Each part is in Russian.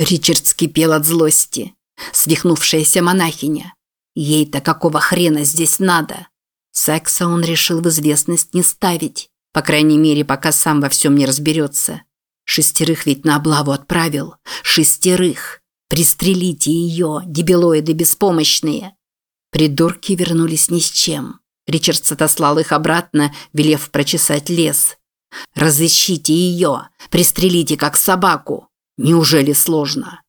Ричард скипел от злости. Свихнувшаяся монахиня. Ей-то какого хрена здесь надо? Секса он решил в известность не ставить. По крайней мере, пока сам во всем не разберется. Шестерых ведь на облаву отправил. Шестерых. Пристрелите ее, дебилоиды беспомощные. Придурки вернулись ни с чем. Ричард отослал их обратно, велев прочесать лес. «Разыщите ее! Пристрелите, как собаку! Неужели сложно?»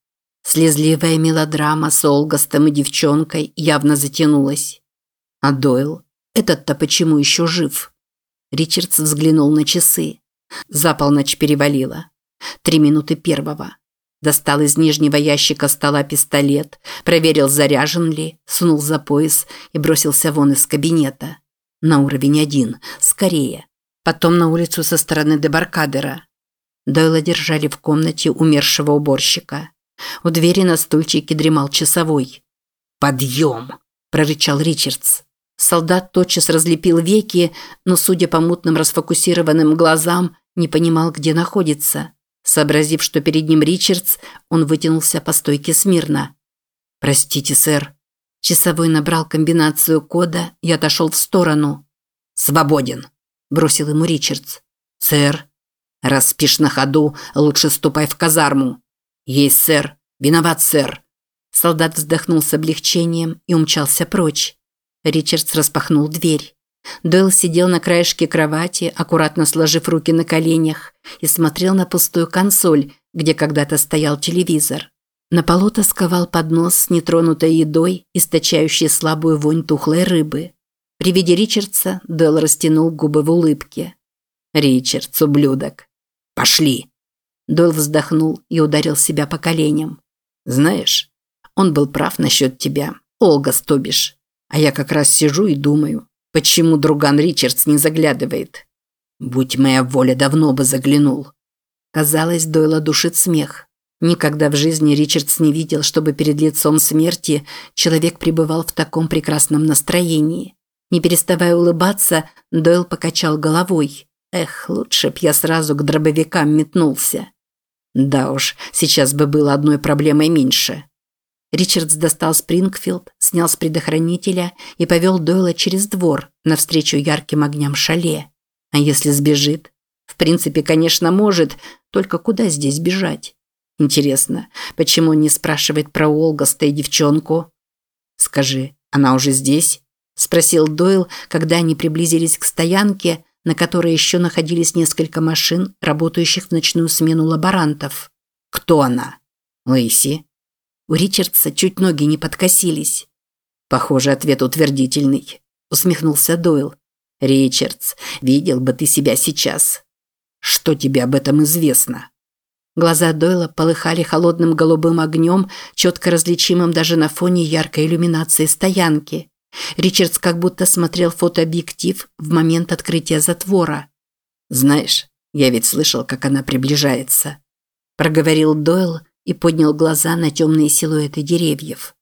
Слезливая мелодрама с Олгостом и девчонкой явно затянулась. А Дойл? Этот-то почему еще жив? Ричардс взглянул на часы. За полночь перевалило. Три минуты первого. Достал из нижнего ящика стола пистолет, проверил, заряжен ли, сунул за пояс и бросился вон из кабинета. На уровень один. Скорее. Потом на улицу со стороны дебаркадера. Дойла держали в комнате умершего уборщика. У двери на стульчике дремал часовой. «Подъем!» – прорычал Ричардс. Солдат тотчас разлепил веки, но, судя по мутным расфокусированным глазам, не понимал, где находится. Сообразив, что перед ним Ричардс, он вытянулся по стойке смирно. «Простите, сэр». Часовой набрал комбинацию кода и отошел в сторону. «Свободен», – бросил ему Ричардс. «Сэр». «Раз спишь на ходу, лучше ступай в казарму». «Есть, сэр. Виноват, сэр». Солдат вздохнул с облегчением и умчался прочь. Ричардс распахнул дверь. Дойл сидел на краешке кровати, аккуратно сложив руки на коленях, и смотрел на пустую консоль, где когда-то стоял телевизор. На полу тосковал поднос с нетронутой едой, источающей слабую вонь тухлой рыбы. При виде Ричардса Дойл растянул губы в улыбке. «Ричардс, ублюдок!» «Пошли!» Дойл вздохнул и ударил себя по коленям. «Знаешь, он был прав насчет тебя, Олга Стобиш. А я как раз сижу и думаю, Почему друган Ричардс не заглядывает? Будь моя воля, давно бы заглянул. Казалось, Дойла душит смех. Никогда в жизни Ричардс не видел, чтобы перед лицом смерти человек пребывал в таком прекрасном настроении. Не переставая улыбаться, Дойл покачал головой. Эх, лучше б я сразу к дробовикам метнулся. Да уж, сейчас бы было одной проблемой меньше. Ричардс достал Спрингфилд, снял с предохранителя и повел Дойла через двор, навстречу ярким огням шале. А если сбежит? В принципе, конечно, может, только куда здесь бежать? Интересно, почему он не спрашивает про Олгаста и девчонку? «Скажи, она уже здесь?» – спросил Дойл, когда они приблизились к стоянке, на которой еще находились несколько машин, работающих в ночную смену лаборантов. «Кто она?» «Лэйси», у Ричардса чуть ноги не подкосились. Похоже, ответ утвердительный. Усмехнулся Дойл. Ричардс, видел бы ты себя сейчас. Что тебе об этом известно? Глаза Дойла полыхали холодным голубым огнем, четко различимым даже на фоне яркой иллюминации стоянки. Ричардс как будто смотрел фотообъектив в момент открытия затвора. «Знаешь, я ведь слышал, как она приближается», – проговорил Дойл, и поднял глаза на темные силуэты деревьев.